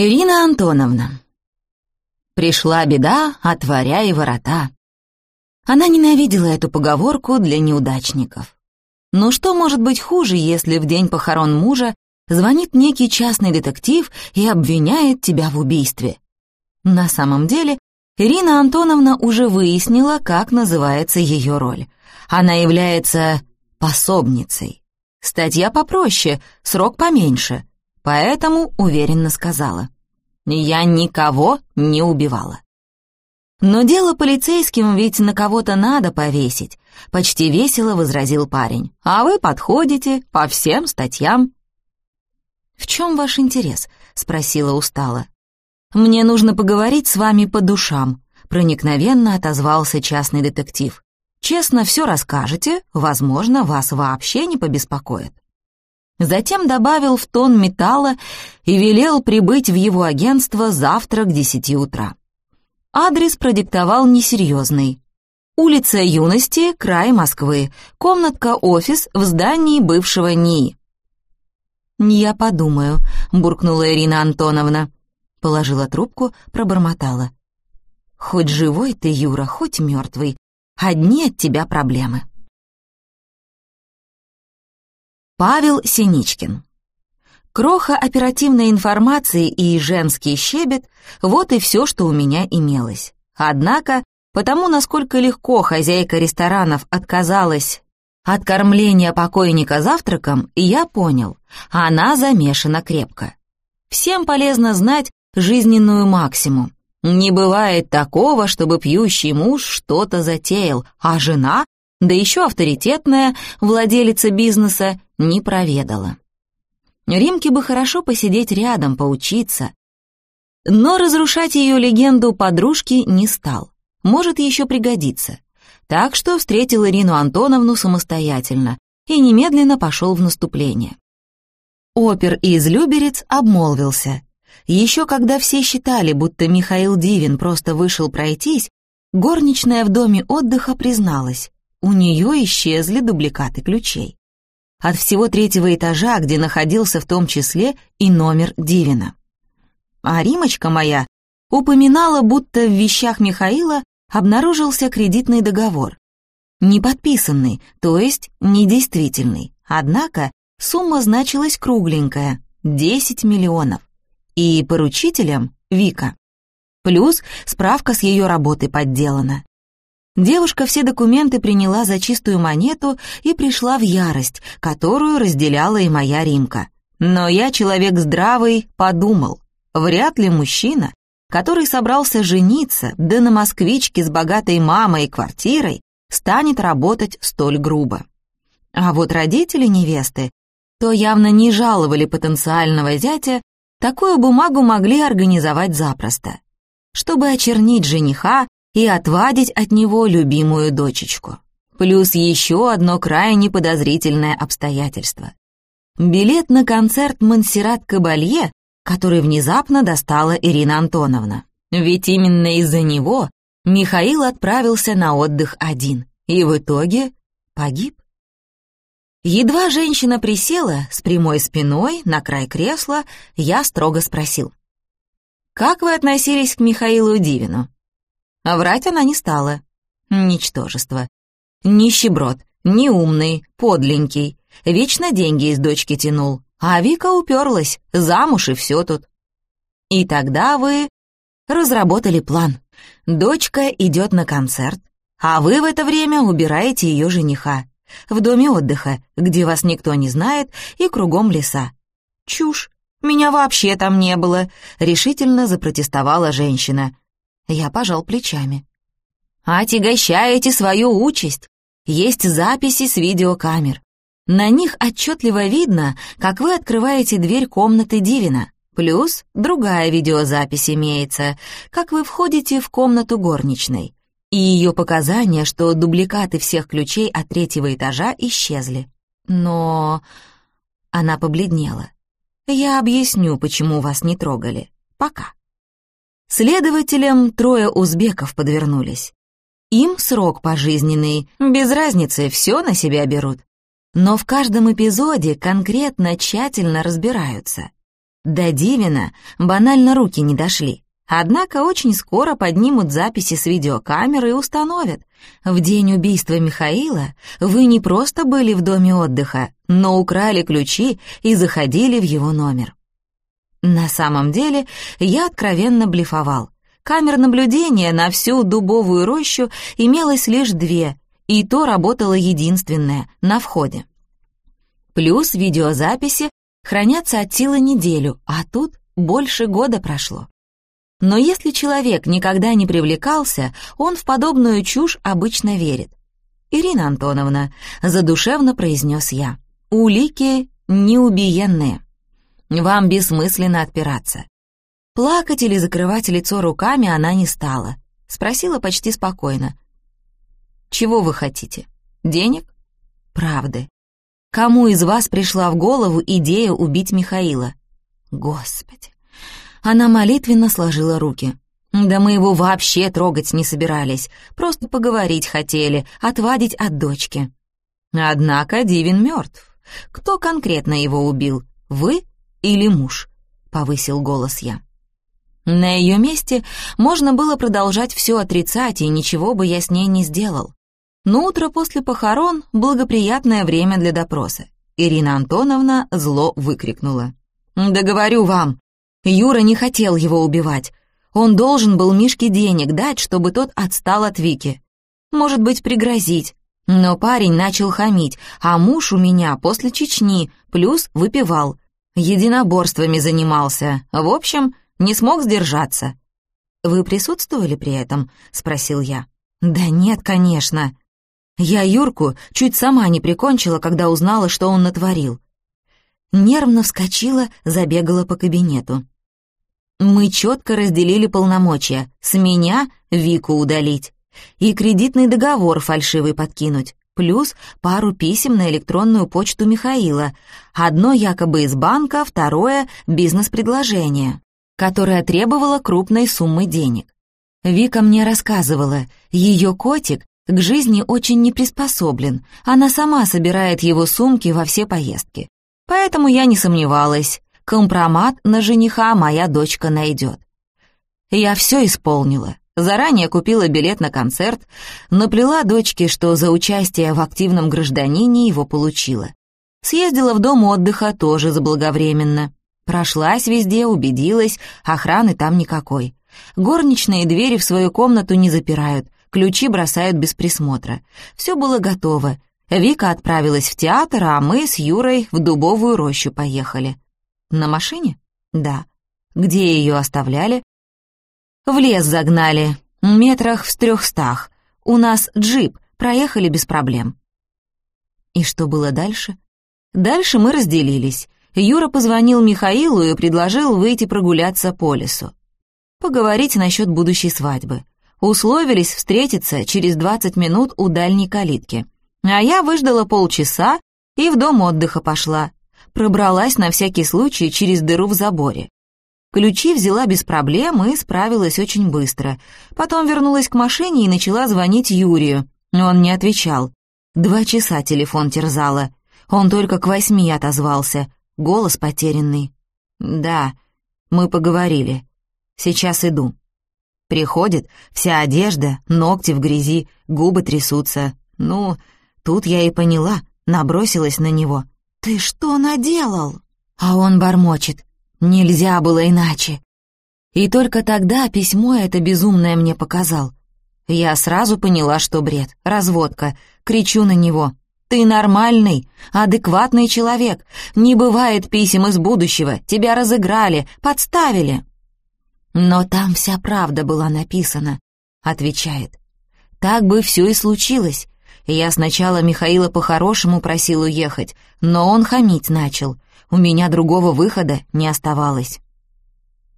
Ирина Антоновна. Пришла беда, отворяй ворота. Она ненавидела эту поговорку для неудачников. Но что может быть хуже, если в день похорон мужа звонит некий частный детектив и обвиняет тебя в убийстве? На самом деле, Ирина Антоновна уже выяснила, как называется ее роль. Она является пособницей. Статья попроще, срок поменьше, поэтому уверенно сказала. «Я никого не убивала». «Но дело полицейским ведь на кого-то надо повесить», — почти весело возразил парень. «А вы подходите по всем статьям». «В чем ваш интерес?» — спросила устало. «Мне нужно поговорить с вами по душам», — проникновенно отозвался частный детектив. «Честно все расскажете, возможно, вас вообще не побеспокоит». Затем добавил в тон металла и велел прибыть в его агентство завтра к десяти утра. Адрес продиктовал несерьезный. Улица Юности, край Москвы, комнатка-офис в здании бывшего НИИ. «Я подумаю», — буркнула Ирина Антоновна. Положила трубку, пробормотала. «Хоть живой ты, Юра, хоть мертвый, одни от тебя проблемы». Павел Синичкин. Кроха оперативной информации и женский щебет — вот и все, что у меня имелось. Однако, потому насколько легко хозяйка ресторанов отказалась от кормления покойника завтраком, я понял, она замешана крепко. Всем полезно знать жизненную максимум. Не бывает такого, чтобы пьющий муж что-то затеял, а жена да еще авторитетная владелица бизнеса, не проведала. Римке бы хорошо посидеть рядом, поучиться. Но разрушать ее легенду подружки не стал. Может еще пригодится. Так что встретил Ирину Антоновну самостоятельно и немедленно пошел в наступление. Опер из Люберец обмолвился. Еще когда все считали, будто Михаил Дивин просто вышел пройтись, горничная в доме отдыха призналась у нее исчезли дубликаты ключей. От всего третьего этажа, где находился в том числе и номер Дивина. А Римочка моя упоминала, будто в вещах Михаила обнаружился кредитный договор. Не подписанный, то есть недействительный. Однако сумма значилась кругленькая — 10 миллионов. И поручителем — Вика. Плюс справка с ее работы подделана. Девушка все документы приняла за чистую монету и пришла в ярость, которую разделяла и моя Римка. Но я, человек здравый, подумал, вряд ли мужчина, который собрался жениться, да на москвичке с богатой мамой и квартирой, станет работать столь грубо. А вот родители невесты, то явно не жаловали потенциального зятя, такую бумагу могли организовать запросто. Чтобы очернить жениха, и отвадить от него любимую дочечку. Плюс еще одно крайне подозрительное обстоятельство. Билет на концерт Монсеррат Кабалье, который внезапно достала Ирина Антоновна. Ведь именно из-за него Михаил отправился на отдых один и в итоге погиб. Едва женщина присела с прямой спиной на край кресла, я строго спросил. «Как вы относились к Михаилу Дивину?» А врать она не стала. Ничтожество. Нищеброд, неумный, подленький. Вечно деньги из дочки тянул. А Вика уперлась, замуж и все тут. И тогда вы разработали план. Дочка идет на концерт, а вы в это время убираете ее жениха. В доме отдыха, где вас никто не знает, и кругом леса. Чушь. Меня вообще там не было, решительно запротестовала женщина. Я пожал плечами. «Отягощаете свою участь. Есть записи с видеокамер. На них отчетливо видно, как вы открываете дверь комнаты Дивина. Плюс другая видеозапись имеется, как вы входите в комнату горничной. И ее показания, что дубликаты всех ключей от третьего этажа исчезли. Но... Она побледнела. Я объясню, почему вас не трогали. Пока. Следователям трое узбеков подвернулись. Им срок пожизненный, без разницы, все на себя берут. Но в каждом эпизоде конкретно тщательно разбираются. До Дивина банально руки не дошли. Однако очень скоро поднимут записи с видеокамеры и установят. В день убийства Михаила вы не просто были в доме отдыха, но украли ключи и заходили в его номер. На самом деле я откровенно блефовал. Камер наблюдения на всю дубовую рощу имелось лишь две, и то работала единственная, на входе. Плюс видеозаписи хранятся от силы неделю, а тут больше года прошло. Но если человек никогда не привлекался, он в подобную чушь обычно верит. «Ирина Антоновна», — задушевно произнес я, — «улики неубиенные. Вам бессмысленно отпираться». Плакать или закрывать лицо руками она не стала. Спросила почти спокойно. «Чего вы хотите? Денег?» «Правды. Кому из вас пришла в голову идея убить Михаила?» «Господи, она молитвенно сложила руки. «Да мы его вообще трогать не собирались, просто поговорить хотели, отвадить от дочки». «Однако Дивин мертв. Кто конкретно его убил, вы или муж?» — повысил голос я. На ее месте можно было продолжать все отрицать, и ничего бы я с ней не сделал. Но утро после похорон — благоприятное время для допроса. Ирина Антоновна зло выкрикнула. «Да говорю вам, Юра не хотел его убивать. Он должен был Мишке денег дать, чтобы тот отстал от Вики. Может быть, пригрозить. Но парень начал хамить, а муж у меня после Чечни, плюс выпивал. Единоборствами занимался. В общем, не смог сдержаться. «Вы присутствовали при этом?» — спросил я. «Да нет, конечно». Я Юрку чуть сама не прикончила, когда узнала, что он натворил. Нервно вскочила, забегала по кабинету. Мы четко разделили полномочия. С меня Вику удалить. И кредитный договор фальшивый подкинуть. Плюс пару писем на электронную почту Михаила. Одно якобы из банка, второе — бизнес-предложение, которое требовало крупной суммы денег. Вика мне рассказывала, ее котик к жизни очень не приспособлен, она сама собирает его сумки во все поездки. Поэтому я не сомневалась, компромат на жениха моя дочка найдет. Я все исполнила. Заранее купила билет на концерт, наплела дочке, что за участие в активном гражданине его получила. Съездила в дом отдыха тоже заблаговременно. Прошлась везде, убедилась, охраны там никакой. Горничные двери в свою комнату не запирают, ключи бросают без присмотра. Все было готово. Вика отправилась в театр, а мы с Юрой в дубовую рощу поехали. На машине? Да. Где ее оставляли? В лес загнали, метрах в трехстах. У нас джип, проехали без проблем. И что было дальше? Дальше мы разделились. Юра позвонил Михаилу и предложил выйти прогуляться по лесу. Поговорить насчет будущей свадьбы. Условились встретиться через 20 минут у дальней калитки. А я выждала полчаса и в дом отдыха пошла пробралась на всякий случай через дыру в заборе. Ключи взяла без проблем и справилась очень быстро. Потом вернулась к машине и начала звонить Юрию. Он не отвечал. Два часа телефон терзала. Он только к восьми отозвался. Голос потерянный. «Да, мы поговорили. Сейчас иду». Приходит, вся одежда, ногти в грязи, губы трясутся. Ну, тут я и поняла, набросилась на него. «Ты что наделал?» А он бормочет. «Нельзя было иначе». И только тогда письмо это безумное мне показал. Я сразу поняла, что бред, разводка. Кричу на него. «Ты нормальный, адекватный человек. Не бывает писем из будущего. Тебя разыграли, подставили». «Но там вся правда была написана», — отвечает. «Так бы все и случилось. Я сначала Михаила по-хорошему просил уехать, но он хамить начал. У меня другого выхода не оставалось.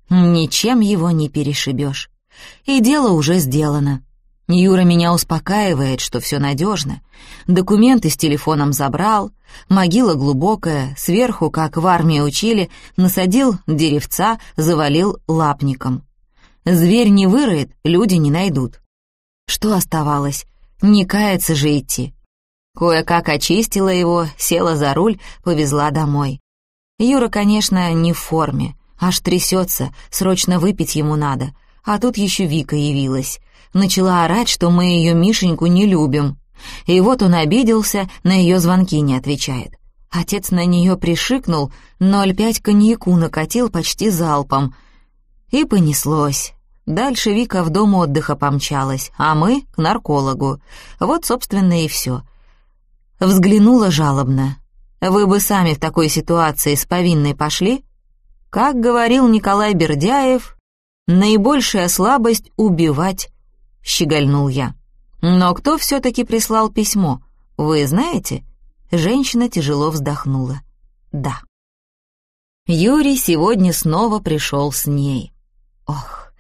Ничем его не перешибешь. И дело уже сделано. Юра меня успокаивает, что все надежно. Документы с телефоном забрал, могила глубокая, сверху, как в армии учили, насадил деревца, завалил лапником. Зверь не выроет, люди не найдут. Что оставалось? Не каяться же идти. Кое-как очистила его, села за руль, повезла домой. Юра, конечно, не в форме. Аж трясется, срочно выпить ему надо. А тут еще Вика явилась. Начала орать, что мы ее Мишеньку не любим. И вот он обиделся, на ее звонки не отвечает. Отец на нее пришикнул, 0,5 коньяку накатил почти залпом. И понеслось. Дальше Вика в дом отдыха помчалась, а мы — к наркологу. Вот, собственно, и все. Взглянула жалобно. «Вы бы сами в такой ситуации с повинной пошли?» Как говорил Николай Бердяев, «наибольшая слабость — убивать», — щегольнул я. «Но кто все-таки прислал письмо, вы знаете?» Женщина тяжело вздохнула. «Да». Юрий сегодня снова пришел с ней. Ох,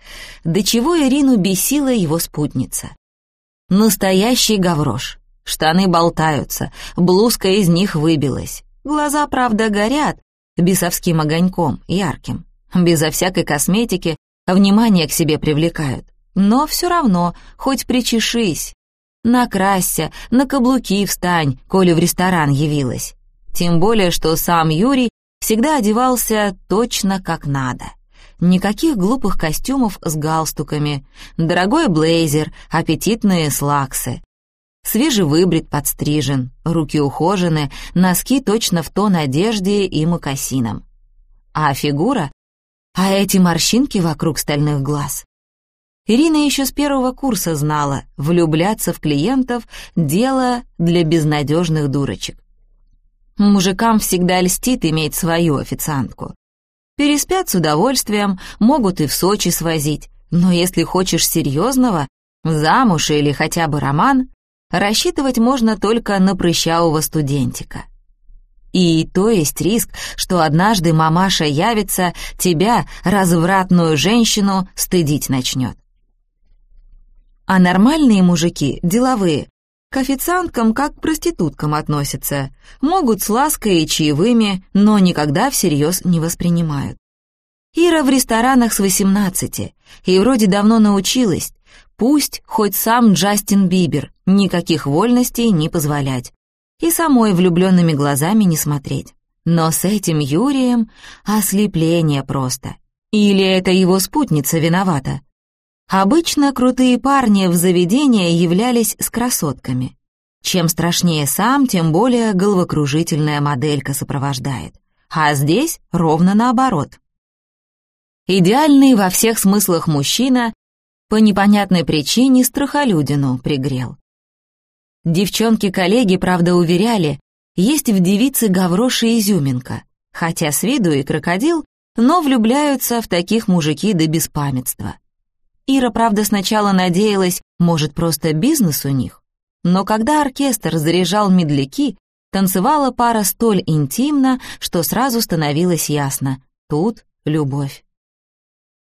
до чего Ирину бесила его спутница. Настоящий гаврош. Штаны болтаются, блузка из них выбилась. Глаза, правда, горят, бесовским огоньком, ярким. Безо всякой косметики, внимание к себе привлекают. Но все равно, хоть причешись. Накрасься, на каблуки встань, коли в ресторан явилась. Тем более, что сам Юрий всегда одевался точно как надо. Никаких глупых костюмов с галстуками, дорогой блейзер, аппетитные слаксы. Свежевыбрит, подстрижен, руки ухожены, носки точно в тон одежде и мокасинам. А фигура? А эти морщинки вокруг стальных глаз? Ирина еще с первого курса знала, влюбляться в клиентов — дело для безнадежных дурочек. Мужикам всегда льстит иметь свою официантку. Переспят с удовольствием, могут и в Сочи свозить, но если хочешь серьезного, замуж или хотя бы роман, рассчитывать можно только на прыщавого студентика. И то есть риск, что однажды мамаша явится, тебя, развратную женщину, стыдить начнет. А нормальные мужики, деловые, к официанткам как к проституткам относятся, могут с лаской и чаевыми, но никогда всерьез не воспринимают. Ира в ресторанах с 18, и вроде давно научилась, пусть хоть сам Джастин Бибер, никаких вольностей не позволять, и самой влюбленными глазами не смотреть. Но с этим Юрием ослепление просто. Или это его спутница виновата? Обычно крутые парни в заведении являлись с красотками. Чем страшнее сам, тем более головокружительная моделька сопровождает. А здесь ровно наоборот. Идеальный во всех смыслах мужчина по непонятной причине страхолюдину пригрел. Девчонки-коллеги, правда, уверяли, есть в девице гавроши изюминка, хотя с виду и крокодил, но влюбляются в таких мужики до беспамятства. Ира, правда, сначала надеялась, может, просто бизнес у них. Но когда оркестр заряжал медляки, танцевала пара столь интимно, что сразу становилось ясно — тут любовь.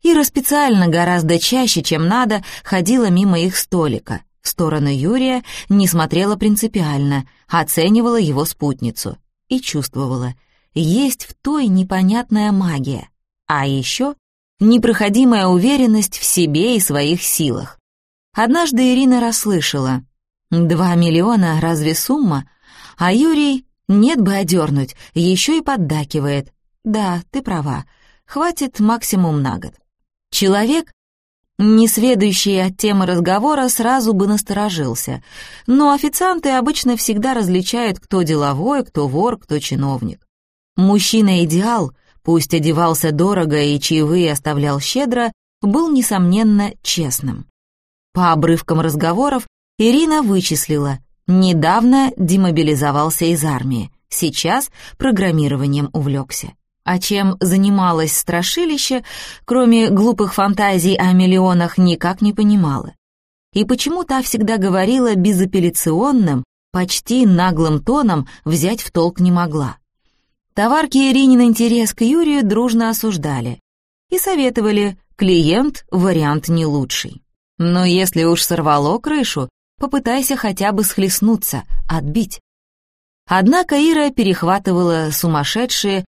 Ира специально гораздо чаще, чем надо, ходила мимо их столика. Сторону Юрия не смотрела принципиально, оценивала его спутницу и чувствовала, есть в той непонятная магия. А еще непроходимая уверенность в себе и своих силах. Однажды Ирина расслышала. «Два миллиона, разве сумма?» А Юрий «нет бы одернуть», еще и поддакивает. «Да, ты права, хватит максимум на год». Человек, не сведущий от темы разговора, сразу бы насторожился, но официанты обычно всегда различают, кто деловой, кто вор, кто чиновник. Мужчина-идеал — пусть одевался дорого и чаевые оставлял щедро, был, несомненно, честным. По обрывкам разговоров Ирина вычислила, недавно демобилизовался из армии, сейчас программированием увлекся. А чем занималась страшилище, кроме глупых фантазий о миллионах, никак не понимала. И почему та всегда говорила безапелляционным, почти наглым тоном, взять в толк не могла. Товарки Иринин интерес к Юрию дружно осуждали и советовали, клиент — вариант не лучший. Но если уж сорвало крышу, попытайся хотя бы схлестнуться, отбить. Однако Ира перехватывала сумасшедшие,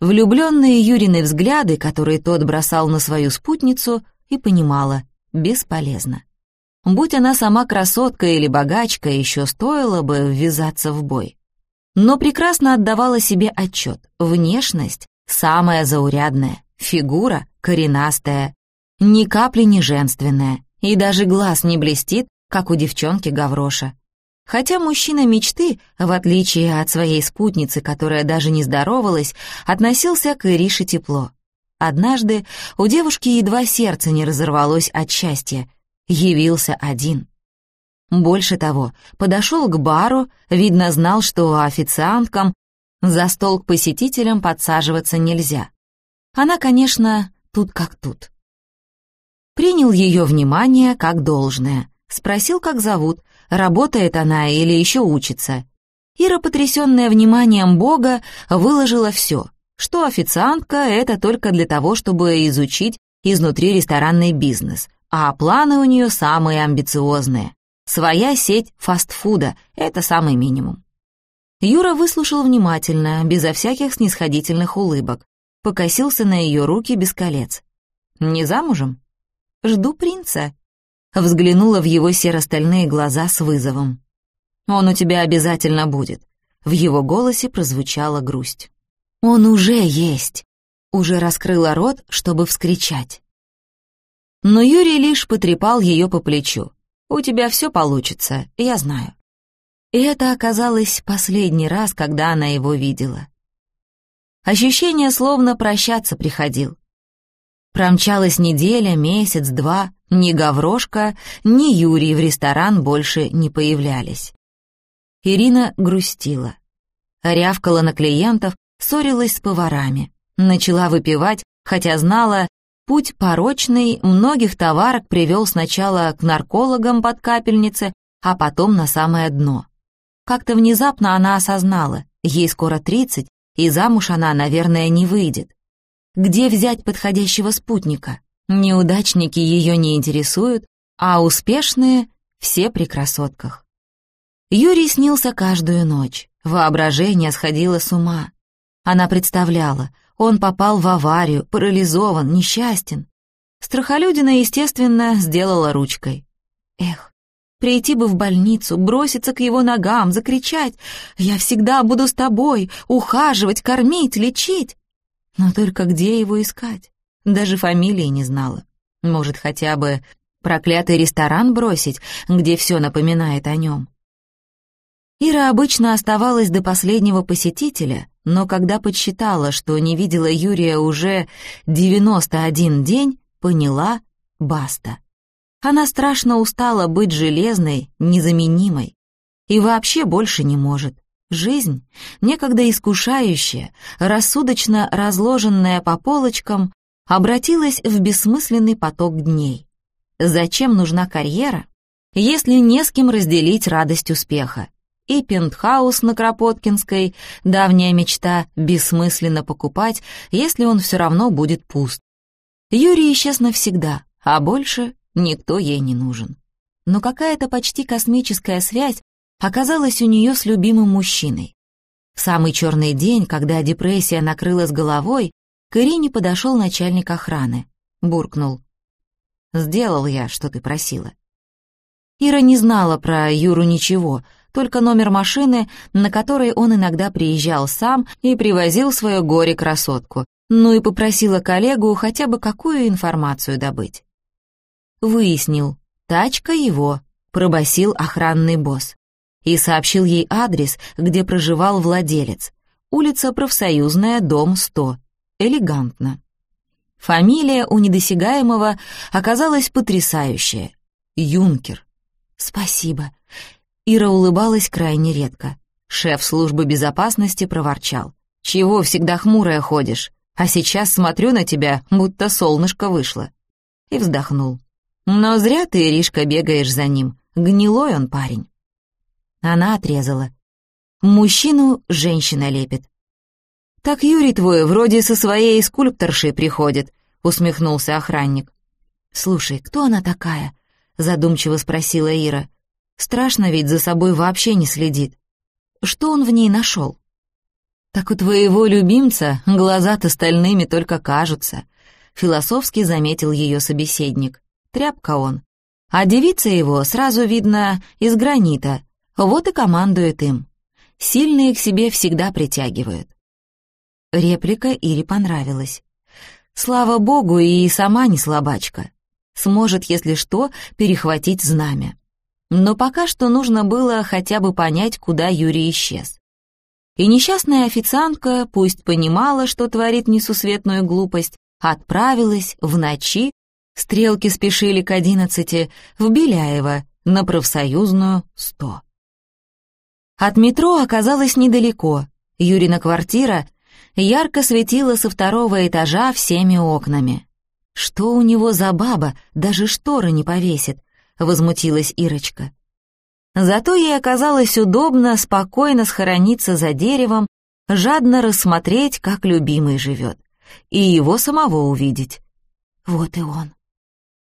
влюбленные Юрины взгляды, которые тот бросал на свою спутницу, и понимала — бесполезно. Будь она сама красотка или богачка, еще стоило бы ввязаться в бой но прекрасно отдавала себе отчет. Внешность самая заурядная, Фигура коренастая, ни капли не женственная, и даже глаз не блестит, как у девчонки Гавроша. Хотя мужчина мечты, в отличие от своей спутницы, которая даже не здоровалась, относился к Ирише тепло. Однажды у девушки едва сердце не разорвалось от счастья. Явился один. Больше того, подошел к бару, видно, знал, что официанткам за стол к посетителям подсаживаться нельзя. Она, конечно, тут как тут. Принял ее внимание как должное. Спросил, как зовут, работает она или еще учится. Ира, потрясенная вниманием Бога, выложила все, что официантка — это только для того, чтобы изучить изнутри ресторанный бизнес, а планы у нее самые амбициозные. Своя сеть фастфуда — это самый минимум. Юра выслушал внимательно, безо всяких снисходительных улыбок, покосился на ее руки без колец. «Не замужем?» «Жду принца», — взглянула в его серо-стальные глаза с вызовом. «Он у тебя обязательно будет», — в его голосе прозвучала грусть. «Он уже есть», — уже раскрыла рот, чтобы вскричать. Но Юрий лишь потрепал ее по плечу. «У тебя все получится, я знаю». И это оказалось последний раз, когда она его видела. Ощущение словно прощаться приходил. Промчалась неделя, месяц, два, ни Гаврошка, ни Юрий в ресторан больше не появлялись. Ирина грустила. Рявкала на клиентов, ссорилась с поварами. Начала выпивать, хотя знала, путь порочный, многих товарок привел сначала к наркологам под капельнице, а потом на самое дно. Как-то внезапно она осознала, ей скоро тридцать, и замуж она, наверное, не выйдет. Где взять подходящего спутника? Неудачники ее не интересуют, а успешные — все при красотках. Юрий снился каждую ночь, воображение сходило с ума. Она представляла, он попал в аварию, парализован, несчастен. Страхолюдина, естественно, сделала ручкой. Эх, Прийти бы в больницу, броситься к его ногам, закричать «Я всегда буду с тобой, ухаживать, кормить, лечить!» Но только где его искать? Даже фамилии не знала. Может, хотя бы проклятый ресторан бросить, где все напоминает о нем? Ира обычно оставалась до последнего посетителя, но когда подсчитала, что не видела Юрия уже 91 день, поняла — баста. Она страшно устала быть железной, незаменимой. И вообще больше не может. Жизнь, некогда искушающая, рассудочно разложенная по полочкам, обратилась в бессмысленный поток дней. Зачем нужна карьера, если не с кем разделить радость успеха? И пентхаус на Кропоткинской, давняя мечта, бессмысленно покупать, если он все равно будет пуст. Юрий исчез навсегда, а больше Никто ей не нужен. Но какая-то почти космическая связь оказалась у нее с любимым мужчиной. В самый черный день, когда депрессия накрыла с головой, к Ирине подошел начальник охраны. Буркнул. «Сделал я, что ты просила». Ира не знала про Юру ничего, только номер машины, на которой он иногда приезжал сам и привозил свое горе-красотку, ну и попросила коллегу хотя бы какую информацию добыть. Выяснил, тачка его, пробасил охранный босс. И сообщил ей адрес, где проживал владелец. Улица Профсоюзная, дом 100. Элегантно. Фамилия у недосягаемого оказалась потрясающая. Юнкер. «Спасибо». Ира улыбалась крайне редко. Шеф службы безопасности проворчал. «Чего всегда хмурая ходишь? А сейчас смотрю на тебя, будто солнышко вышло». И вздохнул. Но зря ты, Иришка, бегаешь за ним. Гнилой он парень. Она отрезала. Мужчину женщина лепит. «Так Юрий твой вроде со своей скульпторшей приходит», — усмехнулся охранник. «Слушай, кто она такая?» — задумчиво спросила Ира. «Страшно ведь за собой вообще не следит. Что он в ней нашел?» «Так у твоего любимца глаза-то стальными только кажутся», — философски заметил ее собеседник. Тряпка он. А девица его сразу видно из гранита, вот и командует им. Сильные к себе всегда притягивают. Реплика Ире понравилась. Слава богу, и сама не слабачка. Сможет, если что, перехватить знамя. Но пока что нужно было хотя бы понять, куда Юрий исчез. И несчастная официантка, пусть понимала, что творит несусветную глупость, отправилась в ночи, стрелки спешили к одиннадцати, в Беляево, на профсоюзную 100. От метро оказалось недалеко. Юрина квартира ярко светила со второго этажа всеми окнами. «Что у него за баба, даже шторы не повесит?» — возмутилась Ирочка. Зато ей оказалось удобно спокойно схорониться за деревом, жадно рассмотреть, как любимый живет, и его самого увидеть. Вот и он.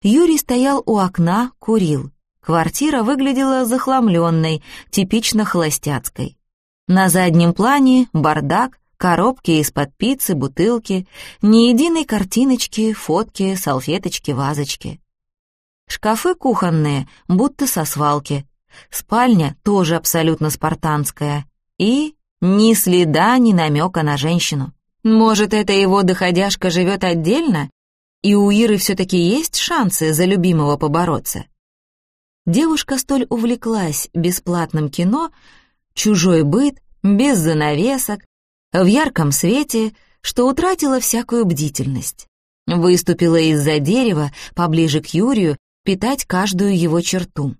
Юрий стоял у окна, курил. Квартира выглядела захламленной, типично холостяцкой. На заднем плане бардак, коробки из-под пиццы, бутылки, ни единой картиночки, фотки, салфеточки, вазочки. Шкафы кухонные, будто со свалки. Спальня тоже абсолютно спартанская. И ни следа, ни намека на женщину. Может, эта его доходяшка живет отдельно? И у Иры все-таки есть шансы за любимого побороться? Девушка столь увлеклась бесплатным кино, чужой быт, без занавесок, в ярком свете, что утратила всякую бдительность. Выступила из-за дерева, поближе к Юрию, питать каждую его черту.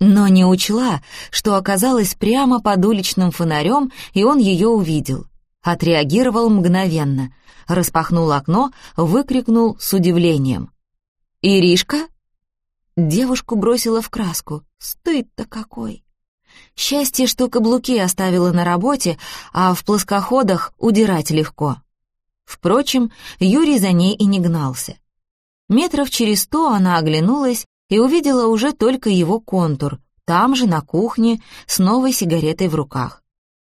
Но не учла, что оказалась прямо под уличным фонарем, и он ее увидел. Отреагировал мгновенно, распахнул окно, выкрикнул с удивлением. «Иришка?» Девушку бросила в краску. Стыд-то какой! Счастье, что каблуки оставила на работе, а в плоскоходах удирать легко. Впрочем, Юрий за ней и не гнался. Метров через сто она оглянулась и увидела уже только его контур, там же, на кухне, с новой сигаретой в руках.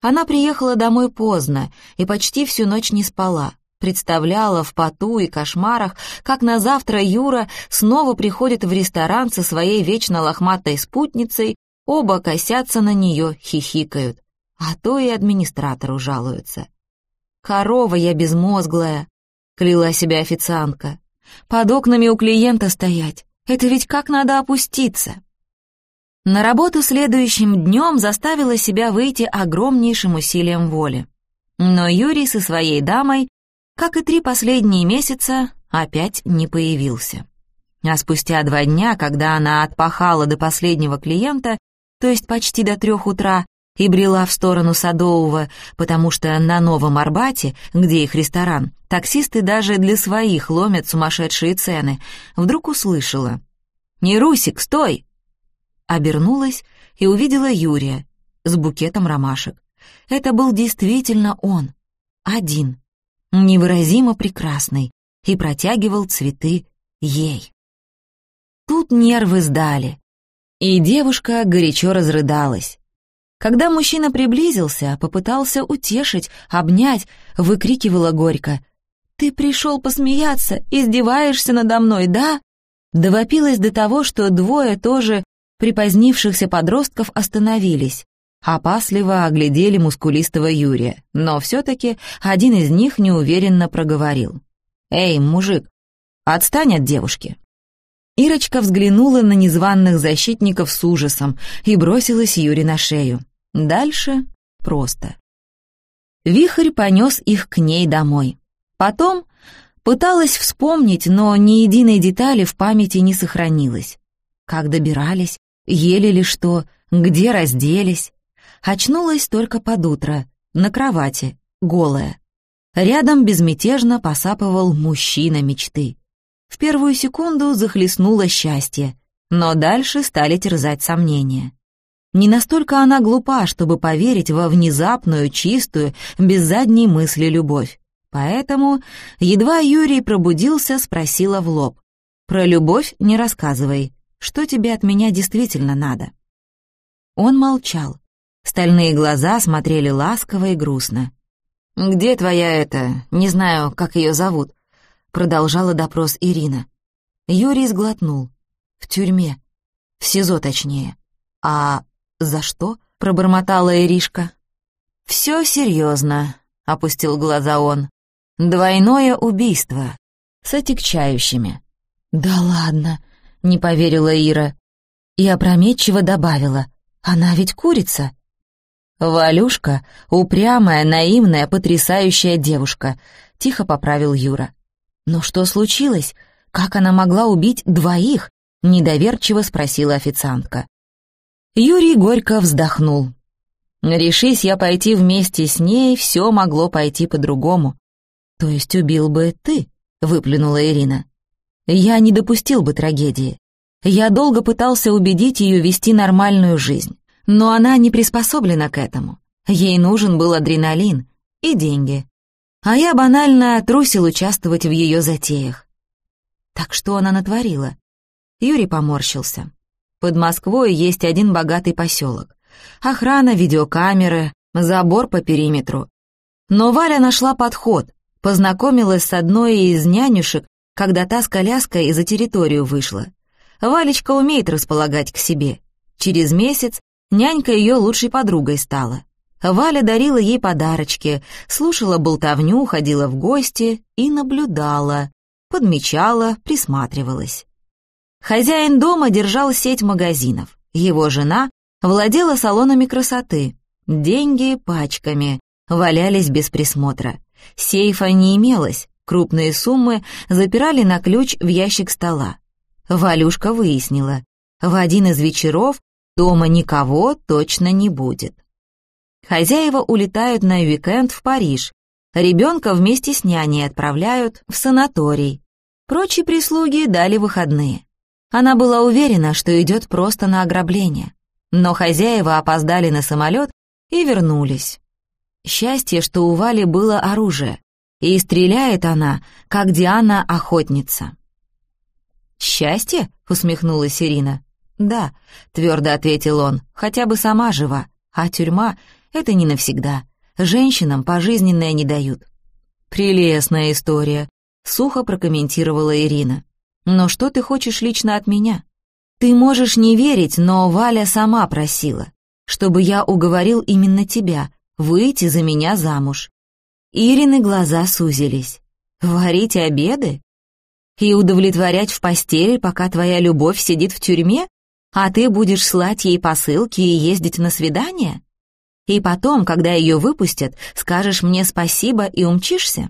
Она приехала домой поздно и почти всю ночь не спала. Представляла в поту и кошмарах, как на завтра Юра снова приходит в ресторан со своей вечно лохматой спутницей, оба косятся на нее, хихикают. А то и администратору жалуются. «Корова я безмозглая», — кляла себя официантка. «Под окнами у клиента стоять. Это ведь как надо опуститься?» На работу следующим днем заставила себя выйти огромнейшим усилием воли. Но Юрий со своей дамой как и три последние месяца, опять не появился. А спустя два дня, когда она отпахала до последнего клиента, то есть почти до трех утра, и брела в сторону Садового, потому что на Новом Арбате, где их ресторан, таксисты даже для своих ломят сумасшедшие цены, вдруг услышала. «Не Русик, стой!» Обернулась и увидела Юрия с букетом ромашек. Это был действительно он, один невыразимо прекрасный, и протягивал цветы ей. Тут нервы сдали, и девушка горячо разрыдалась. Когда мужчина приблизился, попытался утешить, обнять, выкрикивала горько. «Ты пришел посмеяться, издеваешься надо мной, да?» Довопилась до того, что двое тоже припозднившихся подростков остановились, опасливо оглядели мускулистого Юрия, но все-таки один из них неуверенно проговорил. «Эй, мужик, отстань от девушки!» Ирочка взглянула на незваных защитников с ужасом и бросилась Юре на шею. Дальше просто. Вихрь понес их к ней домой. Потом пыталась вспомнить, но ни единой детали в памяти не сохранилось. Как добирались, ели ли что, где разделись. Очнулась только под утро, на кровати, голая. Рядом безмятежно посапывал мужчина мечты. В первую секунду захлестнуло счастье, но дальше стали терзать сомнения. Не настолько она глупа, чтобы поверить во внезапную, чистую, без задней мысли любовь. Поэтому, едва Юрий пробудился, спросила в лоб. «Про любовь не рассказывай. Что тебе от меня действительно надо?» Он молчал, Стальные глаза смотрели ласково и грустно. «Где твоя эта... не знаю, как ее зовут?» Продолжала допрос Ирина. Юрий сглотнул. «В тюрьме. В СИЗО, точнее. А за что?» — пробормотала Иришка. «Все серьезно», — опустил глаза он. Двойное убийство. С отягчающими. «Да ладно», — не поверила Ира. И опрометчиво добавила. «Она ведь курица». «Валюшка — упрямая, наивная, потрясающая девушка», — тихо поправил Юра. «Но что случилось? Как она могла убить двоих?» — недоверчиво спросила официантка. Юрий горько вздохнул. «Решись я пойти вместе с ней, все могло пойти по-другому. «То есть убил бы ты?» — выплюнула Ирина. «Я не допустил бы трагедии. Я долго пытался убедить ее вести нормальную жизнь, но она не приспособлена к этому. Ей нужен был адреналин и деньги. А я банально трусил участвовать в ее затеях. Так что она натворила? Юрий поморщился. Под Москвой есть один богатый поселок. Охрана, видеокамеры, забор по периметру. Но Валя нашла подход, Познакомилась с одной из нянюшек, когда та с коляской за территорию вышла. Валечка умеет располагать к себе. Через месяц нянька ее лучшей подругой стала. Валя дарила ей подарочки, слушала болтовню, ходила в гости и наблюдала, подмечала, присматривалась. Хозяин дома держал сеть магазинов. Его жена владела салонами красоты. Деньги пачками валялись без присмотра. Сейфа не имелось, крупные суммы запирали на ключ в ящик стола. Валюшка выяснила, в один из вечеров дома никого точно не будет. Хозяева улетают на уикенд в Париж, ребенка вместе с няней отправляют в санаторий. Прочие прислуги дали выходные. Она была уверена, что идет просто на ограбление. Но хозяева опоздали на самолет и вернулись. Счастье, что у Вали было оружие, и стреляет она, как Диана-охотница. «Счастье?» — усмехнулась Ирина. «Да», — твердо ответил он, — «хотя бы сама жива, а тюрьма — это не навсегда. Женщинам пожизненное не дают». «Прелестная история», — сухо прокомментировала Ирина. «Но что ты хочешь лично от меня? Ты можешь не верить, но Валя сама просила, чтобы я уговорил именно тебя, выйти за меня замуж. Ирины глаза сузились. Варить обеды? И удовлетворять в постели, пока твоя любовь сидит в тюрьме, а ты будешь слать ей посылки и ездить на свидания? И потом, когда ее выпустят, скажешь мне спасибо и умчишься?»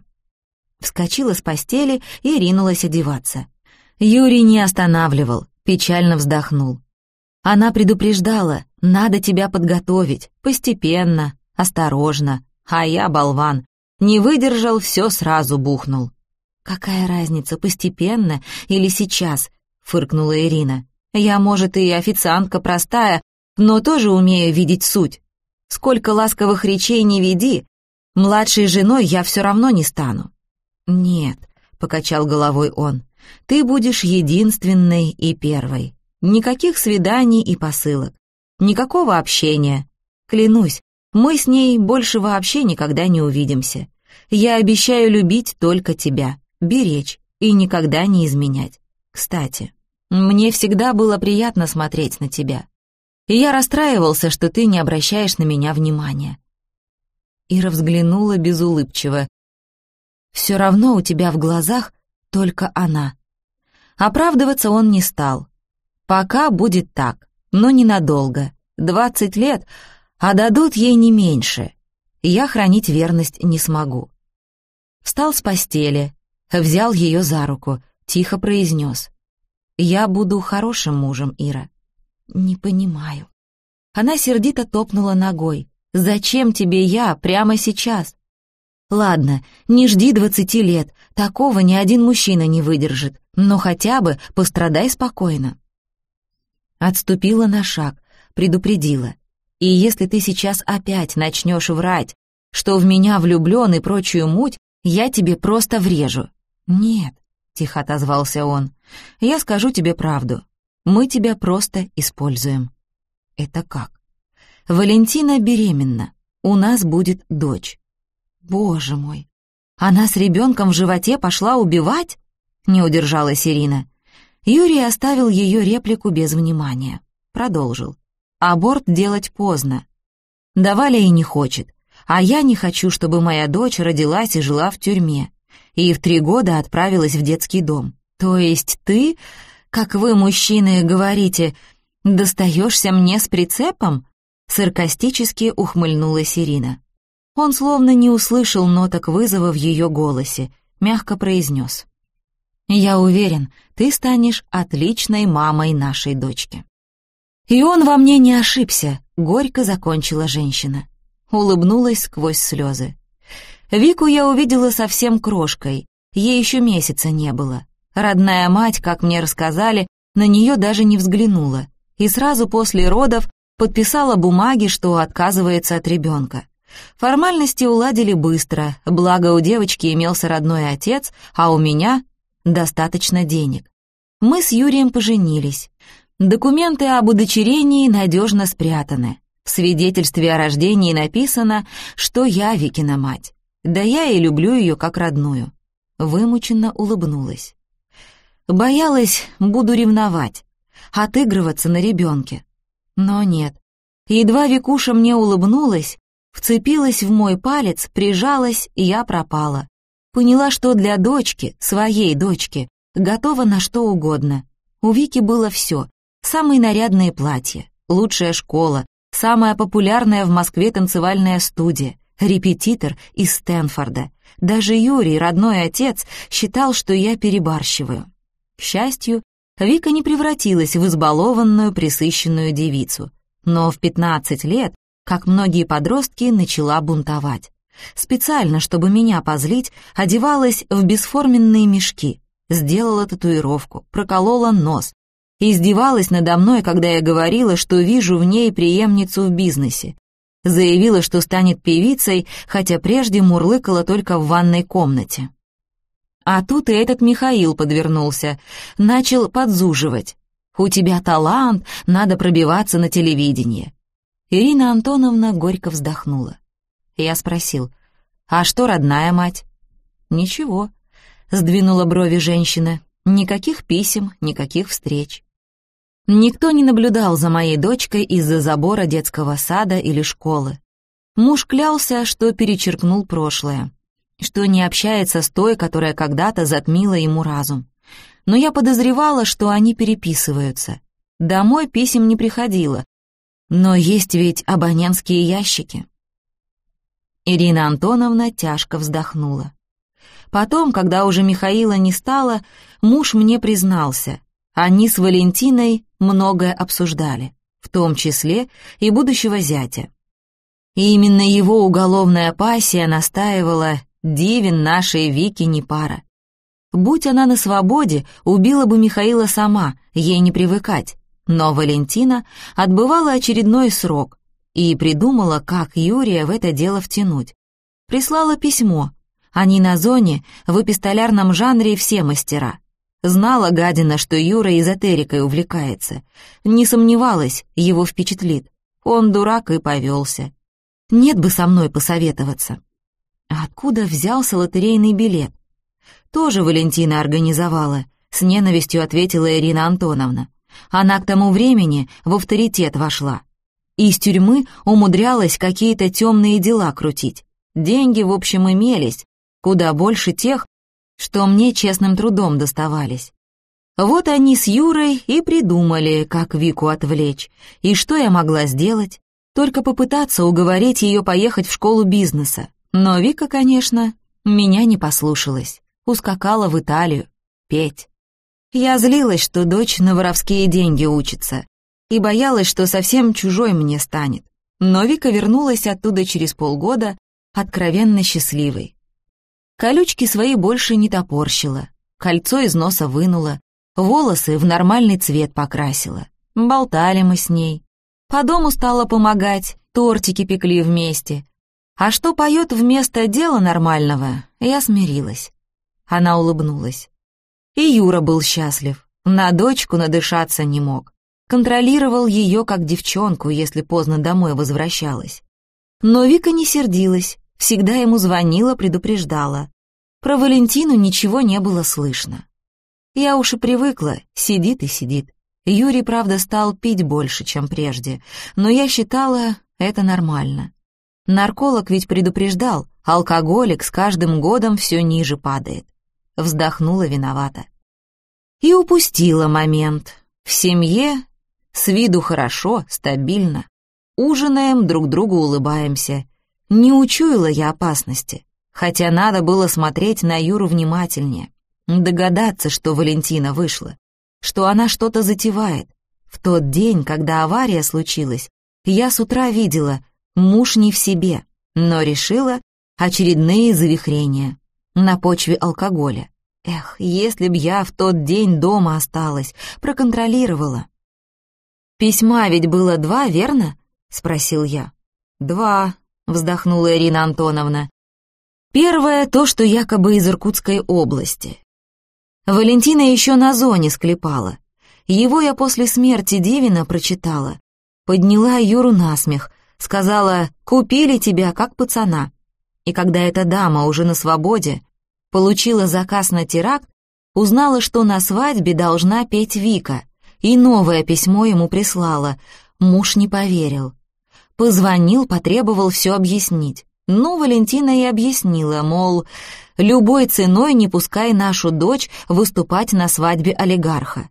Вскочила с постели и ринулась одеваться. Юрий не останавливал, печально вздохнул. Она предупреждала, надо тебя подготовить, постепенно, осторожно, а я, болван, не выдержал, все сразу бухнул. «Какая разница, постепенно или сейчас?» — фыркнула Ирина. «Я, может, и официантка простая, но тоже умею видеть суть. Сколько ласковых речей не веди, младшей женой я все равно не стану». «Нет», — покачал головой он, — «ты будешь единственной и первой. Никаких свиданий и посылок, никакого общения. Клянусь, мы с ней больше вообще никогда не увидимся. Я обещаю любить только тебя, беречь и никогда не изменять. Кстати, мне всегда было приятно смотреть на тебя. И я расстраивался, что ты не обращаешь на меня внимания. Ира взглянула безулыбчиво. «Все равно у тебя в глазах только она». Оправдываться он не стал. «Пока будет так, но ненадолго. Двадцать лет, а дадут ей не меньше. Я хранить верность не смогу. Встал с постели, взял ее за руку, тихо произнес. «Я буду хорошим мужем, Ира». «Не понимаю». Она сердито топнула ногой. «Зачем тебе я прямо сейчас?» «Ладно, не жди двадцати лет, такого ни один мужчина не выдержит, но хотя бы пострадай спокойно». Отступила на шаг, предупредила. И если ты сейчас опять начнешь врать, что в меня влюблен и прочую муть, я тебе просто врежу». «Нет», — тихо отозвался он, — «я скажу тебе правду. Мы тебя просто используем». «Это как?» «Валентина беременна. У нас будет дочь». «Боже мой! Она с ребенком в животе пошла убивать?» — не удержалась Ирина. Юрий оставил ее реплику без внимания. Продолжил. Аборт делать поздно. Давали и не хочет. А я не хочу, чтобы моя дочь родилась и жила в тюрьме. И в три года отправилась в детский дом. То есть ты, как вы, мужчины, говорите, достаешься мне с прицепом?» Саркастически ухмыльнулась Ирина. Он словно не услышал ноток вызова в ее голосе, мягко произнес. «Я уверен, ты станешь отличной мамой нашей дочки». И он во мне не ошибся, горько закончила женщина. Улыбнулась сквозь слезы. Вику я увидела совсем крошкой, ей еще месяца не было. Родная мать, как мне рассказали, на нее даже не взглянула, и сразу после родов подписала бумаги, что отказывается от ребенка. Формальности уладили быстро, благо у девочки имелся родной отец, а у меня достаточно денег. Мы с Юрием поженились. Документы об удочерении надежно спрятаны. В свидетельстве о рождении написано, что я Викина мать. Да я и люблю ее как родную. Вымученно улыбнулась. Боялась, буду ревновать, отыгрываться на ребенке. Но нет. Едва Викуша мне улыбнулась, вцепилась в мой палец, прижалась, и я пропала. Поняла, что для дочки, своей дочки, готова на что угодно. У Вики было все Самые нарядные платья, лучшая школа, самая популярная в Москве танцевальная студия, репетитор из Стэнфорда. Даже Юрий, родной отец, считал, что я перебарщиваю. К счастью, Вика не превратилась в избалованную, присыщенную девицу. Но в 15 лет, как многие подростки, начала бунтовать. Специально, чтобы меня позлить, одевалась в бесформенные мешки, сделала татуировку, проколола нос, Издевалась надо мной, когда я говорила, что вижу в ней преемницу в бизнесе. Заявила, что станет певицей, хотя прежде мурлыкала только в ванной комнате. А тут и этот Михаил подвернулся, начал подзуживать. «У тебя талант, надо пробиваться на телевидение». Ирина Антоновна горько вздохнула. Я спросил, «А что родная мать?» «Ничего», — сдвинула брови женщина. «Никаких писем, никаких встреч». Никто не наблюдал за моей дочкой из-за забора детского сада или школы. Муж клялся, что перечеркнул прошлое, что не общается с той, которая когда-то затмила ему разум. Но я подозревала, что они переписываются. Домой писем не приходило, но есть ведь абонентские ящики. Ирина Антоновна тяжко вздохнула. Потом, когда уже Михаила не стало, муж мне признался. Они с Валентиной многое обсуждали, в том числе и будущего зятя. И именно его уголовная пассия настаивала «Дивин нашей Вики не пара». Будь она на свободе, убила бы Михаила сама, ей не привыкать. Но Валентина отбывала очередной срок и придумала, как Юрия в это дело втянуть. Прислала письмо. Они на зоне, в эпистолярном жанре все мастера. Знала гадина, что Юра эзотерикой увлекается. Не сомневалась, его впечатлит. Он дурак и повелся. Нет бы со мной посоветоваться. Откуда взялся лотерейный билет? Тоже Валентина организовала, с ненавистью ответила Ирина Антоновна. Она к тому времени в авторитет вошла. Из тюрьмы умудрялась какие-то темные дела крутить. Деньги, в общем, имелись, куда больше тех, что мне честным трудом доставались. Вот они с Юрой и придумали, как Вику отвлечь. И что я могла сделать? Только попытаться уговорить ее поехать в школу бизнеса. Но Вика, конечно, меня не послушалась. Ускакала в Италию. Петь. Я злилась, что дочь на воровские деньги учится. И боялась, что совсем чужой мне станет. Но Вика вернулась оттуда через полгода, откровенно счастливой. Колючки свои больше не топорщила, кольцо из носа вынула, волосы в нормальный цвет покрасила. Болтали мы с ней. По дому стала помогать, тортики пекли вместе. А что поет вместо дела нормального, я смирилась. Она улыбнулась. И Юра был счастлив. На дочку надышаться не мог. Контролировал ее как девчонку, если поздно домой возвращалась. Но Вика не сердилась, Всегда ему звонила, предупреждала. Про Валентину ничего не было слышно. Я уж и привыкла, сидит и сидит. Юрий, правда, стал пить больше, чем прежде, но я считала это нормально. Нарколог ведь предупреждал, алкоголик с каждым годом все ниже падает. Вздохнула виновата. И упустила момент. В семье с виду хорошо, стабильно. Ужинаем, друг другу улыбаемся. Не учуяла я опасности, хотя надо было смотреть на Юру внимательнее, догадаться, что Валентина вышла, что она что-то затевает. В тот день, когда авария случилась, я с утра видела, Муж не в себе, но решила очередные завихрения на почве алкоголя. Эх, если б я в тот день дома осталась, проконтролировала. «Письма ведь было два, верно?» — спросил я. «Два», — вздохнула Ирина Антоновна. «Первое — то, что якобы из Иркутской области. Валентина еще на зоне склепала. Его я после смерти Дивина прочитала. Подняла Юру на смех, Сказала, купили тебя как пацана. И когда эта дама уже на свободе получила заказ на теракт, узнала, что на свадьбе должна петь Вика, и новое письмо ему прислала. Муж не поверил. Позвонил, потребовал все объяснить. Ну, Валентина и объяснила, мол, любой ценой не пускай нашу дочь выступать на свадьбе олигарха.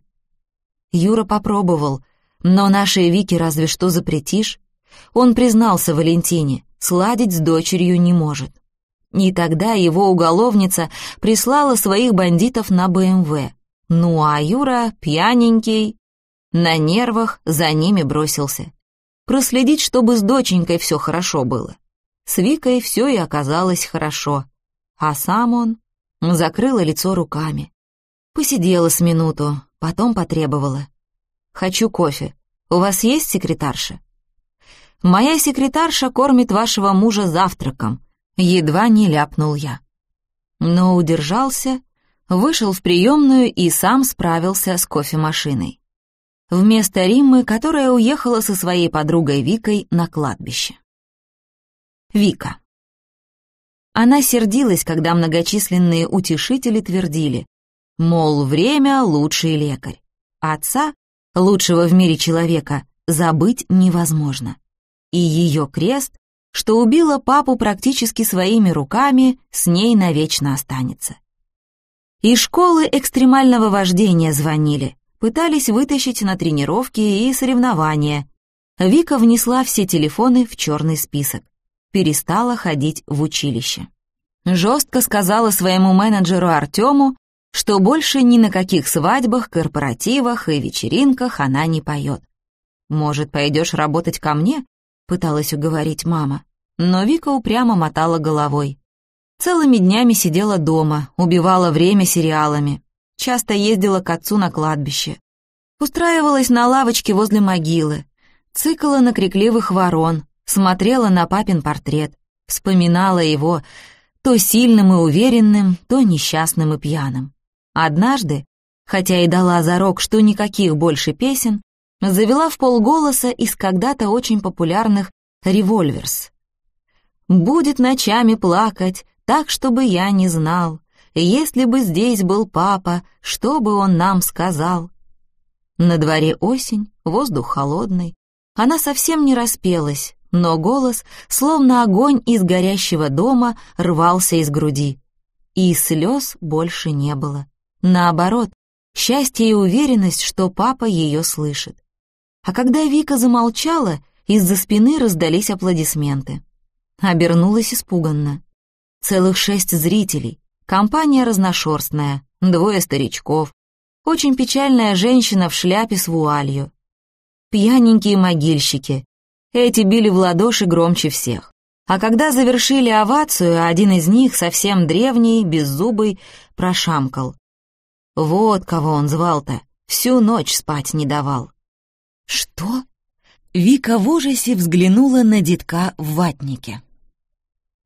Юра попробовал, но нашей Вике разве что запретишь. Он признался Валентине, сладить с дочерью не может. И тогда его уголовница прислала своих бандитов на БМВ. Ну а Юра, пьяненький, на нервах за ними бросился. Проследить, чтобы с доченькой все хорошо было. С Викой все и оказалось хорошо. А сам он закрыла лицо руками. Посидела с минуту, потом потребовала. «Хочу кофе. У вас есть секретарша?» «Моя секретарша кормит вашего мужа завтраком», едва не ляпнул я. Но удержался, вышел в приемную и сам справился с кофемашиной. Вместо Риммы, которая уехала со своей подругой Викой на кладбище. Вика. Она сердилась, когда многочисленные утешители твердили, мол, время — лучший лекарь. Отца, лучшего в мире человека, забыть невозможно и ее крест, что убила папу практически своими руками, с ней навечно останется. И школы экстремального вождения звонили, пытались вытащить на тренировки и соревнования. Вика внесла все телефоны в черный список, перестала ходить в училище. Жестко сказала своему менеджеру Артему, что больше ни на каких свадьбах, корпоративах и вечеринках она не поет. «Может, пойдешь работать ко мне?» Пыталась уговорить мама, но Вика упрямо мотала головой. Целыми днями сидела дома, убивала время сериалами, часто ездила к отцу на кладбище, устраивалась на лавочке возле могилы, цикала на крикливых ворон, смотрела на папин портрет, вспоминала его то сильным и уверенным, то несчастным и пьяным. Однажды, хотя и дала зарок, что никаких больше песен, завела в полголоса из когда-то очень популярных «Револьверс». «Будет ночами плакать, так, чтобы я не знал. Если бы здесь был папа, что бы он нам сказал?» На дворе осень, воздух холодный. Она совсем не распелась, но голос, словно огонь из горящего дома, рвался из груди. И слез больше не было. Наоборот, счастье и уверенность, что папа ее слышит. А когда Вика замолчала, из-за спины раздались аплодисменты. Обернулась испуганно. Целых шесть зрителей, компания разношерстная, двое старичков, очень печальная женщина в шляпе с вуалью. Пьяненькие могильщики. Эти били в ладоши громче всех. А когда завершили овацию, один из них, совсем древний, беззубый, прошамкал. Вот кого он звал-то, всю ночь спать не давал. «Что?» Вика в ужасе взглянула на детка в ватнике.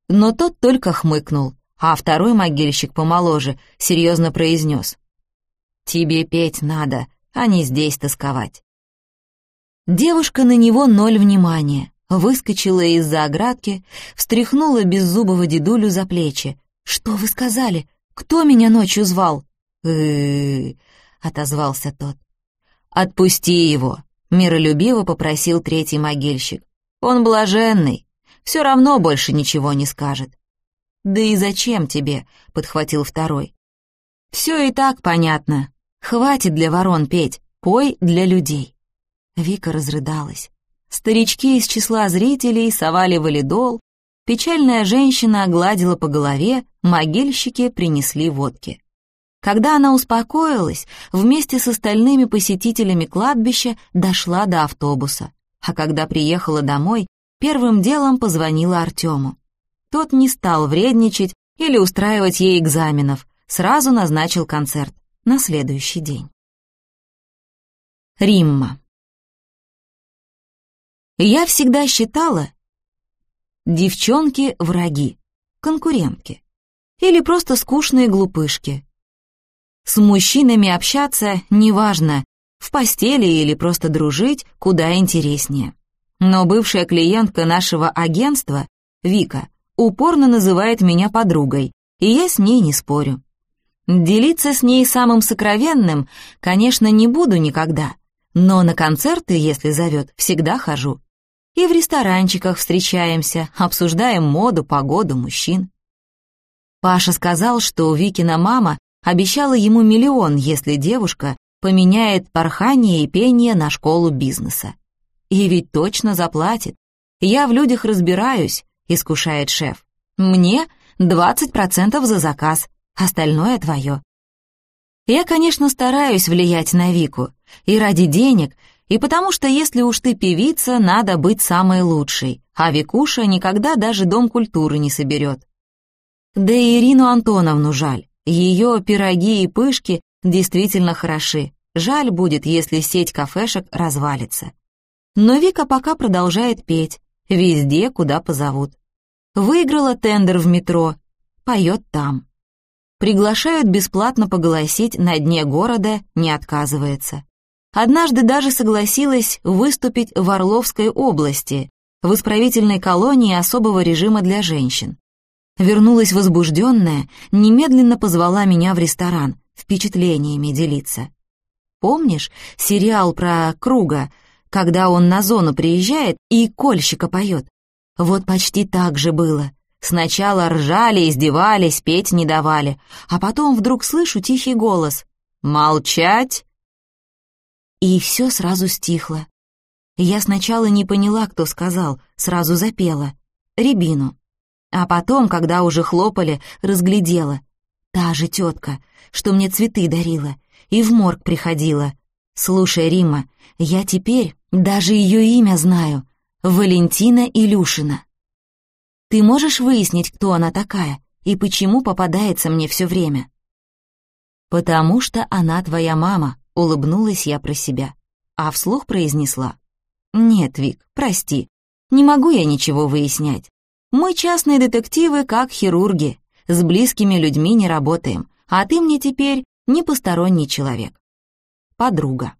Но тот только хмыкнул, а второй могильщик помоложе серьезно произнес. «Тебе петь надо, а не здесь тосковать». Девушка на него ноль внимания, выскочила из-за оградки, встряхнула беззубого дедулю за плечи. «Что вы сказали? Кто меня ночью звал?» «Э-э-э», отозвался тот. «Отпусти его», Миролюбиво попросил третий могильщик. «Он блаженный. Все равно больше ничего не скажет. «Да и зачем тебе?» — подхватил второй. «Все и так понятно. Хватит для ворон петь, пой для людей». Вика разрыдалась. Старички из числа зрителей совали валидол, печальная женщина огладила по голове, могильщики принесли водки. Когда она успокоилась, вместе с остальными посетителями кладбища дошла до автобуса, а когда приехала домой, первым делом позвонила Артему. Тот не стал вредничать или устраивать ей экзаменов, сразу назначил концерт на следующий день. Римма. Я всегда считала, девчонки — враги, конкурентки или просто скучные глупышки. С мужчинами общаться неважно, в постели или просто дружить куда интереснее. Но бывшая клиентка нашего агентства, Вика, упорно называет меня подругой, и я с ней не спорю. Делиться с ней самым сокровенным, конечно, не буду никогда, но на концерты, если зовет, всегда хожу. И в ресторанчиках встречаемся, обсуждаем моду, погоду, мужчин. Паша сказал, что Викина мама обещала ему миллион, если девушка поменяет порхание и пение на школу бизнеса. И ведь точно заплатит. Я в людях разбираюсь, искушает шеф. «Мне 20% за заказ, остальное твое». Я, конечно, стараюсь влиять на Вику, и ради денег, и потому что если уж ты певица, надо быть самой лучшей, а Викуша никогда даже дом культуры не соберет. Да и Ирину Антоновну жаль, ее пироги и пышки действительно хороши. Жаль будет, если сеть кафешек развалится. Но Вика пока продолжает петь, везде, куда позовут. Выиграла тендер в метро, поет там. Приглашают бесплатно поголосить на дне города, не отказывается. Однажды даже согласилась выступить в Орловской области, в исправительной колонии особого режима для женщин. Вернулась возбужденная, немедленно позвала меня в ресторан, впечатлениями делиться. Помнишь сериал про Круга, когда он на зону приезжает и кольщика поет? Вот почти так же было. Сначала ржали, издевались, петь не давали, а потом вдруг слышу тихий голос «Молчать!» И все сразу стихло. Я сначала не поняла, кто сказал, сразу запела. Рябину. А потом, когда уже хлопали, разглядела. Та же тетка, что мне цветы дарила и в морг приходила. Слушай, Рима, я теперь даже ее имя знаю. Валентина Илюшина. Ты можешь выяснить, кто она такая и почему попадается мне все время? Потому что она твоя мама, улыбнулась я про себя, а вслух произнесла. Нет, Вик, прости, не могу я ничего выяснять. Мы частные детективы, как хирурги, с близкими людьми не работаем, а ты мне теперь не посторонний человек. Подруга.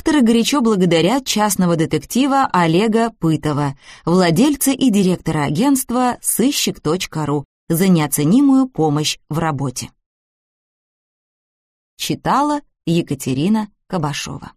Авторы горячо благодарят частного детектива Олега Пытова, владельца и директора агентства сыщик.ру за неоценимую помощь в работе. Читала Екатерина Кабашова